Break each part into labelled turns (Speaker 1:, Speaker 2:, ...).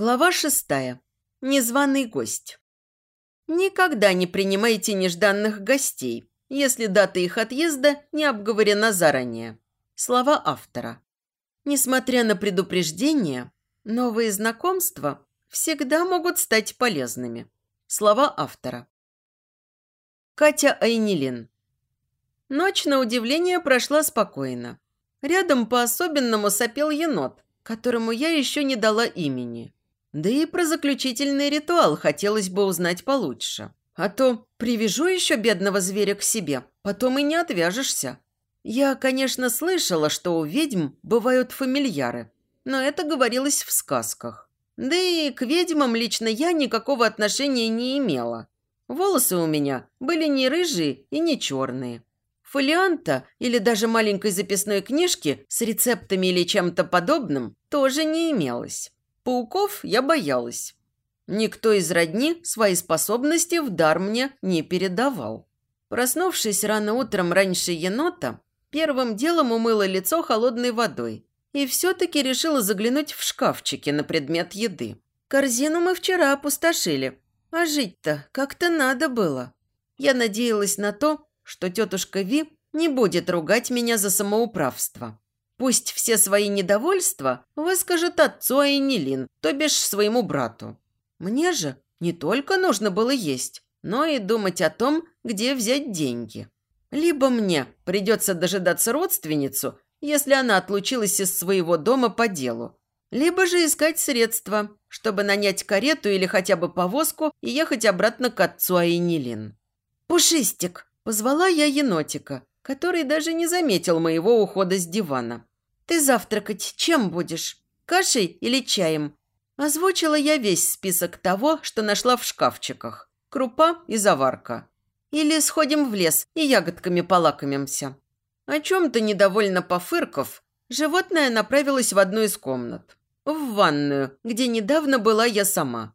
Speaker 1: Глава шестая. Незваный гость. Никогда не принимайте нежданных гостей, если дата их отъезда не обговорена заранее. Слова автора. Несмотря на предупреждение, новые знакомства всегда могут стать полезными. Слова автора. Катя Айнилин. Ночь, на удивление, прошла спокойно. Рядом по-особенному сопел енот, которому я еще не дала имени. Да и про заключительный ритуал хотелось бы узнать получше. А то привяжу еще бедного зверя к себе, потом и не отвяжешься. Я, конечно, слышала, что у ведьм бывают фамильяры, но это говорилось в сказках. Да и к ведьмам лично я никакого отношения не имела. Волосы у меня были не рыжие и не черные. Фолианта или даже маленькой записной книжки с рецептами или чем-то подобным тоже не имелось. Пауков я боялась. Никто из родни свои способности в дар мне не передавал. Проснувшись рано утром раньше енота, первым делом умыла лицо холодной водой и все-таки решила заглянуть в шкафчики на предмет еды. Корзину мы вчера опустошили, а жить-то как-то надо было. Я надеялась на то, что тетушка Ви не будет ругать меня за самоуправство. Пусть все свои недовольства выскажет отцу Айнилин, то бишь своему брату. Мне же не только нужно было есть, но и думать о том, где взять деньги. Либо мне придется дожидаться родственницу, если она отлучилась из своего дома по делу, либо же искать средства, чтобы нанять карету или хотя бы повозку и ехать обратно к отцу Айнилин. «Пушистик!» – позвала я енотика, который даже не заметил моего ухода с дивана. «Ты завтракать чем будешь? Кашей или чаем?» Озвучила я весь список того, что нашла в шкафчиках. Крупа и заварка. Или сходим в лес и ягодками полакомимся. О чем-то недовольно пофырков, животное направилось в одну из комнат. В ванную, где недавно была я сама.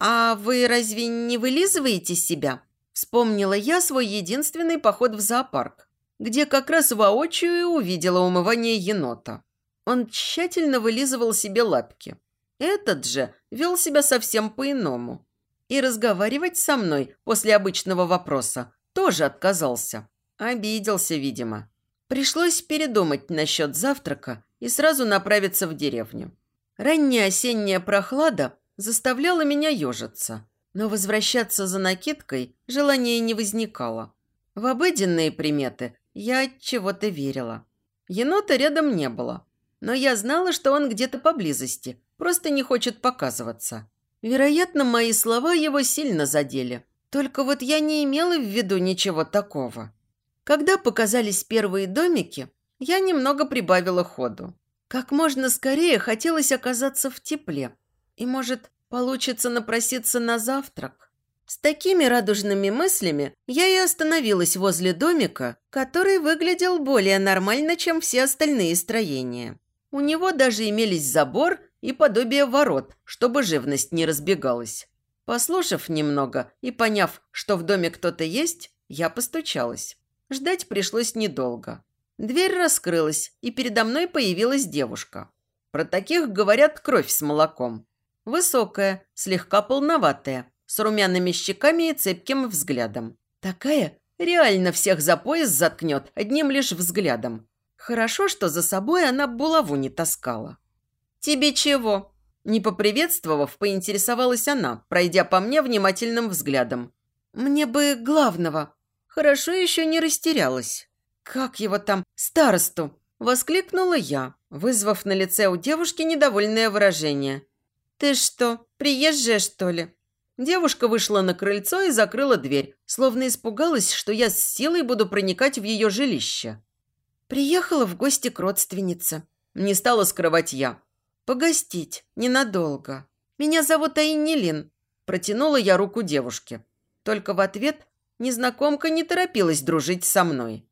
Speaker 1: «А вы разве не вылизываете себя?» Вспомнила я свой единственный поход в зоопарк где как раз воочию увидела умывание енота. Он тщательно вылизывал себе лапки. Этот же вел себя совсем по-иному. И разговаривать со мной после обычного вопроса тоже отказался. Обиделся, видимо. Пришлось передумать насчет завтрака и сразу направиться в деревню. Ранняя осенняя прохлада заставляла меня ежиться, но возвращаться за накидкой желания не возникало. В обыденные приметы я чего-то верила. Енота рядом не было, но я знала, что он где-то поблизости, просто не хочет показываться. Вероятно, мои слова его сильно задели. Только вот я не имела в виду ничего такого. Когда показались первые домики, я немного прибавила ходу. Как можно скорее хотелось оказаться в тепле. И, может, получится напроситься на завтрак. С такими радужными мыслями я и остановилась возле домика, который выглядел более нормально, чем все остальные строения. У него даже имелись забор и подобие ворот, чтобы живность не разбегалась. Послушав немного и поняв, что в доме кто-то есть, я постучалась. Ждать пришлось недолго. Дверь раскрылась, и передо мной появилась девушка. Про таких говорят кровь с молоком. Высокая, слегка полноватая, с румяными щеками и цепким взглядом. Такая реально всех за пояс заткнет одним лишь взглядом. Хорошо, что за собой она булаву не таскала. «Тебе чего?» Не поприветствовав, поинтересовалась она, пройдя по мне внимательным взглядом. «Мне бы главного». Хорошо еще не растерялась. «Как его там? Старосту!» Воскликнула я, вызвав на лице у девушки недовольное выражение. «Ты что, приезжая, что ли?» Девушка вышла на крыльцо и закрыла дверь, словно испугалась, что я с силой буду проникать в ее жилище. Приехала в гости к родственнице. Не стала скрывать я. Погостить. Ненадолго. Меня зовут Айнилин. Протянула я руку девушке. Только в ответ незнакомка не торопилась дружить со мной.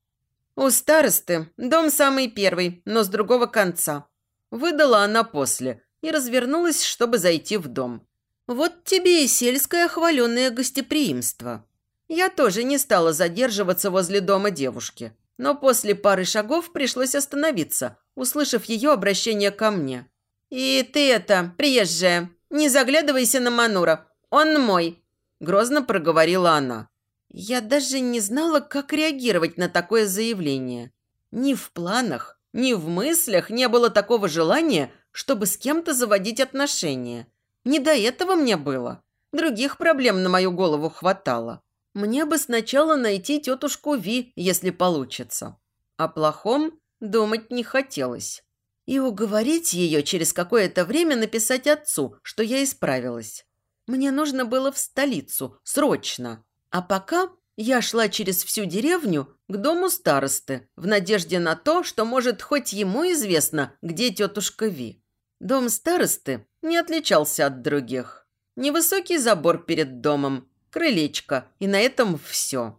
Speaker 1: У старосты дом самый первый, но с другого конца. Выдала она после и развернулась, чтобы зайти в дом. Вот тебе и сельское хваленное гостеприимство. Я тоже не стала задерживаться возле дома девушки, но после пары шагов пришлось остановиться, услышав ее обращение ко мне. «И ты это, приезжая, Не заглядывайся на Манура. Он мой!» Грозно проговорила она. Я даже не знала, как реагировать на такое заявление. Ни в планах, ни в мыслях не было такого желания, чтобы с кем-то заводить отношения. Не до этого мне было. Других проблем на мою голову хватало. Мне бы сначала найти тетушку Ви, если получится. О плохом думать не хотелось. И уговорить ее через какое-то время написать отцу, что я исправилась. Мне нужно было в столицу, срочно. А пока я шла через всю деревню к дому старосты, в надежде на то, что, может, хоть ему известно, где тетушка Ви. Дом старосты не отличался от других. Невысокий забор перед домом, крылечко, и на этом все.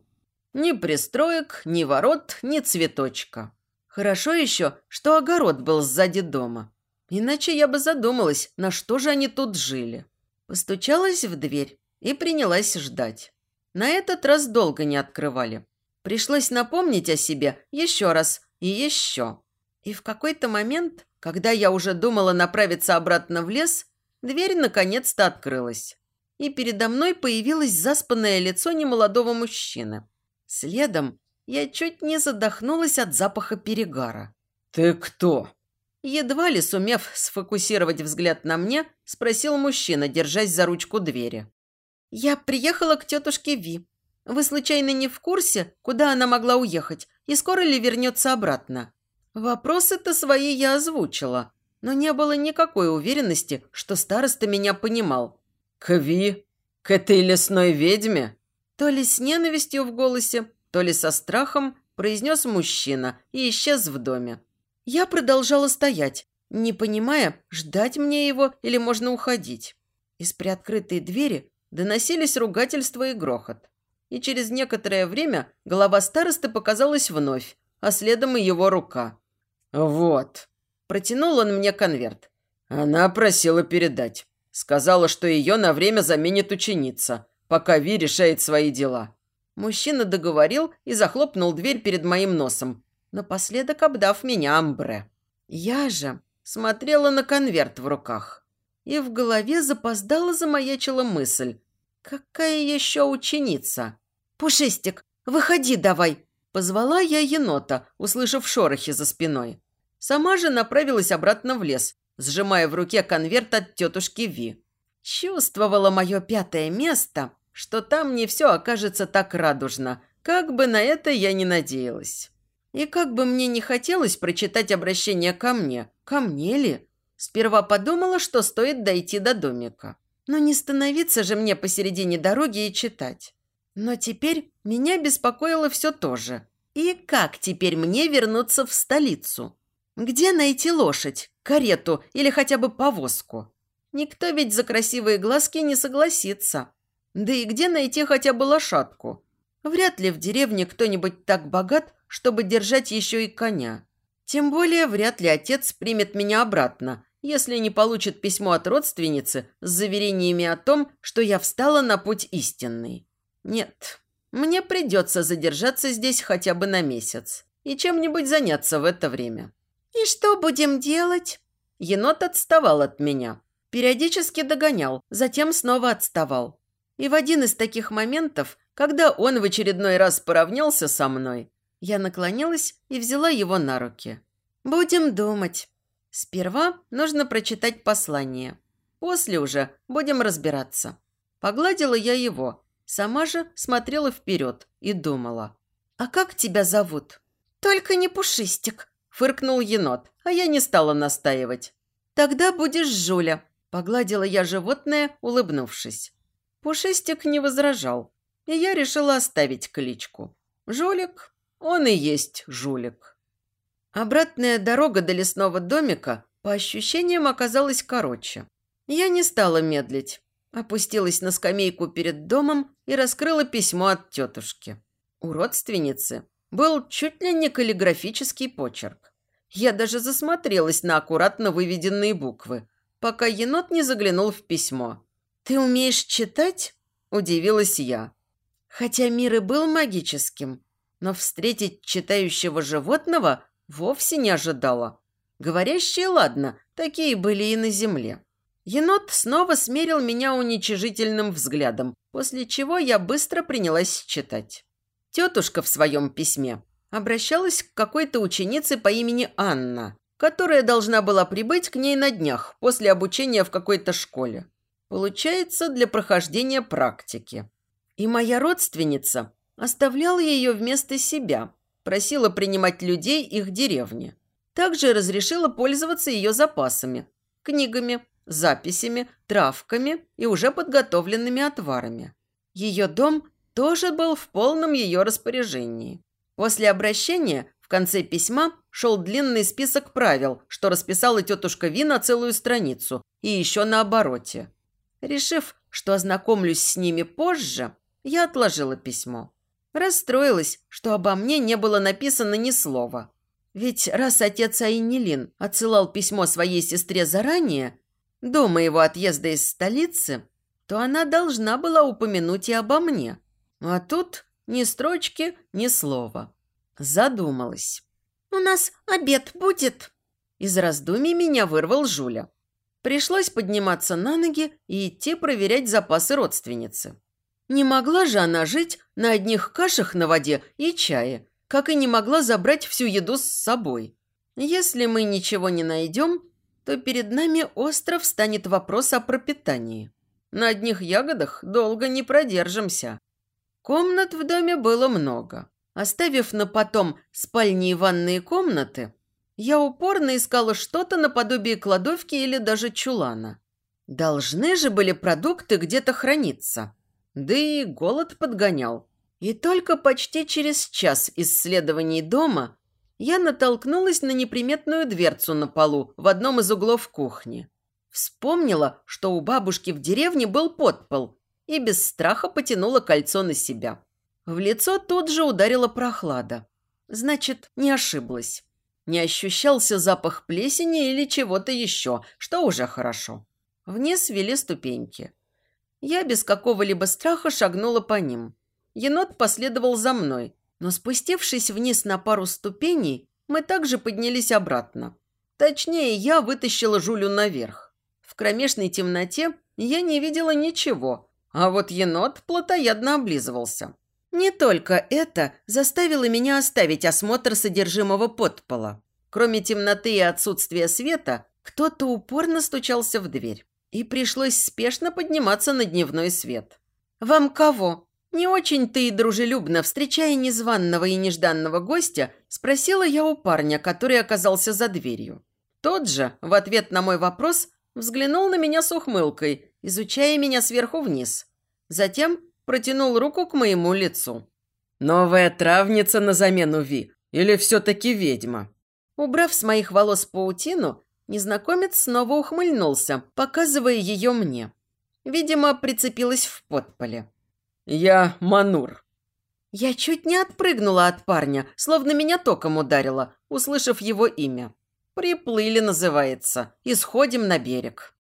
Speaker 1: Ни пристроек, ни ворот, ни цветочка. Хорошо еще, что огород был сзади дома. Иначе я бы задумалась, на что же они тут жили. Постучалась в дверь и принялась ждать. На этот раз долго не открывали. Пришлось напомнить о себе еще раз и еще. И в какой-то момент, когда я уже думала направиться обратно в лес, Дверь наконец-то открылась. И передо мной появилось заспанное лицо немолодого мужчины. Следом я чуть не задохнулась от запаха перегара.
Speaker 2: «Ты кто?»
Speaker 1: Едва ли сумев сфокусировать взгляд на мне, спросил мужчина, держась за ручку двери. «Я приехала к тетушке Ви. Вы случайно не в курсе, куда она могла уехать, и скоро ли вернется обратно?» Вопросы-то свои я озвучила, но не было никакой уверенности, что староста меня понимал.
Speaker 2: «Кви? К этой лесной ведьме?»
Speaker 1: То ли с ненавистью в голосе, то ли со страхом произнес мужчина и исчез в доме. Я продолжала стоять, не понимая, ждать мне его или можно уходить. Из приоткрытой двери доносились ругательства и грохот. И через некоторое время голова старосты показалась вновь, а следом и его рука.
Speaker 2: «Вот»,
Speaker 1: Протянул он мне конверт.
Speaker 2: Она просила передать. Сказала, что ее на время заменит ученица, пока Ви решает свои дела.
Speaker 1: Мужчина договорил и захлопнул дверь перед моим носом, напоследок обдав меня амбре. Я же смотрела на конверт в руках. И в голове запоздала замаячила мысль. Какая еще ученица? «Пушистик, выходи давай!» Позвала я енота, услышав шорохи за спиной. Сама же направилась обратно в лес, сжимая в руке конверт от тетушки Ви. Чувствовала мое пятое место, что там не все окажется так радужно, как бы на это я не надеялась. И как бы мне не хотелось прочитать обращение ко мне, ко мне ли? Сперва подумала, что стоит дойти до домика. Но не становиться же мне посередине дороги и читать. Но теперь меня беспокоило все то же. И как теперь мне вернуться в столицу? Где найти лошадь, карету или хотя бы повозку? Никто ведь за красивые глазки не согласится. Да и где найти хотя бы лошадку? Вряд ли в деревне кто-нибудь так богат, чтобы держать еще и коня. Тем более вряд ли отец примет меня обратно, если не получит письмо от родственницы с заверениями о том, что я встала на путь истинный. Нет, мне придется задержаться здесь хотя бы на месяц и чем-нибудь заняться в это время. «И что будем делать?» Енот отставал от меня. Периодически догонял, затем снова отставал. И в один из таких моментов, когда он в очередной раз поравнялся со мной, я наклонилась и взяла его на руки. «Будем думать. Сперва нужно прочитать послание. После уже будем разбираться». Погладила я его, сама же смотрела вперед и думала. «А как тебя зовут?» «Только не Пушистик», Фыркнул енот, а я не стала настаивать. «Тогда будешь Жуля», – погладила я животное, улыбнувшись. Пушистик не возражал, и я решила оставить кличку. Жулик, он и есть жулик. Обратная дорога до лесного домика, по ощущениям, оказалась короче. Я не стала медлить. Опустилась на скамейку перед домом и раскрыла письмо от тетушки. У родственницы был чуть ли не каллиграфический почерк. Я даже засмотрелась на аккуратно выведенные буквы, пока енот не заглянул в письмо. «Ты умеешь читать?» – удивилась я. Хотя мир и был магическим, но встретить читающего животного вовсе не ожидала. Говорящие, ладно, такие были и на земле. Енот снова смерил меня уничижительным взглядом, после чего я быстро принялась читать. Тетушка в своем письме обращалась к какой-то ученице по имени Анна, которая должна была прибыть к ней на днях после обучения в какой-то школе. Получается, для прохождения практики. И моя родственница оставляла ее вместо себя, просила принимать людей их деревни. Также разрешила пользоваться ее запасами, книгами, записями, травками и уже подготовленными отварами. Ее дом тоже был в полном ее распоряжении. После обращения в конце письма шел длинный список правил, что расписала тетушка Ви на целую страницу и еще на обороте. Решив, что ознакомлюсь с ними позже, я отложила письмо. Расстроилась, что обо мне не было написано ни слова. Ведь раз отец Айнилин отсылал письмо своей сестре заранее, до моего отъезда из столицы, то она должна была упомянуть и обо мне. А тут ни строчки, ни слова. Задумалась. «У нас обед будет?» Из раздумий меня вырвал Жуля. Пришлось подниматься на ноги и идти проверять запасы родственницы. Не могла же она жить на одних кашах на воде и чае, как и не могла забрать всю еду с собой. Если мы ничего не найдем, то перед нами остро встанет вопрос о пропитании. На одних ягодах долго не продержимся. Комнат в доме было много. Оставив на потом спальни и ванные комнаты, я упорно искала что-то наподобие кладовки или даже чулана. Должны же были продукты где-то храниться. Да и голод подгонял. И только почти через час исследований дома я натолкнулась на неприметную дверцу на полу в одном из углов кухни. Вспомнила, что у бабушки в деревне был подпол, и без страха потянула кольцо на себя. В лицо тут же ударила прохлада. Значит, не ошиблась. Не ощущался запах плесени или чего-то еще, что уже хорошо. Вниз вели ступеньки. Я без какого-либо страха шагнула по ним. Енот последовал за мной, но спустившись вниз на пару ступеней, мы также поднялись обратно. Точнее, я вытащила Жулю наверх. В кромешной темноте я не видела ничего, а вот енот плотоядно облизывался. Не только это заставило меня оставить осмотр содержимого подпола. Кроме темноты и отсутствия света, кто-то упорно стучался в дверь. И пришлось спешно подниматься на дневной свет. «Вам кого?» Не очень-то и дружелюбно, встречая незваного и нежданного гостя, спросила я у парня, который оказался за дверью. Тот же, в ответ на мой вопрос, взглянул на меня с ухмылкой изучая меня сверху вниз. Затем протянул руку к моему лицу. «Новая травница на замену Ви? Или все-таки ведьма?» Убрав с моих волос паутину, незнакомец снова ухмыльнулся, показывая ее мне. Видимо, прицепилась в подполе. «Я Манур». Я чуть не отпрыгнула от парня, словно меня током ударило, услышав его имя. «Приплыли» называется. Исходим на берег.